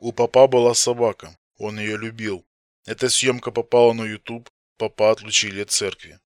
У папа была собака, он ее любил. Эта съемка попала на YouTube, папа отлучили от церкви.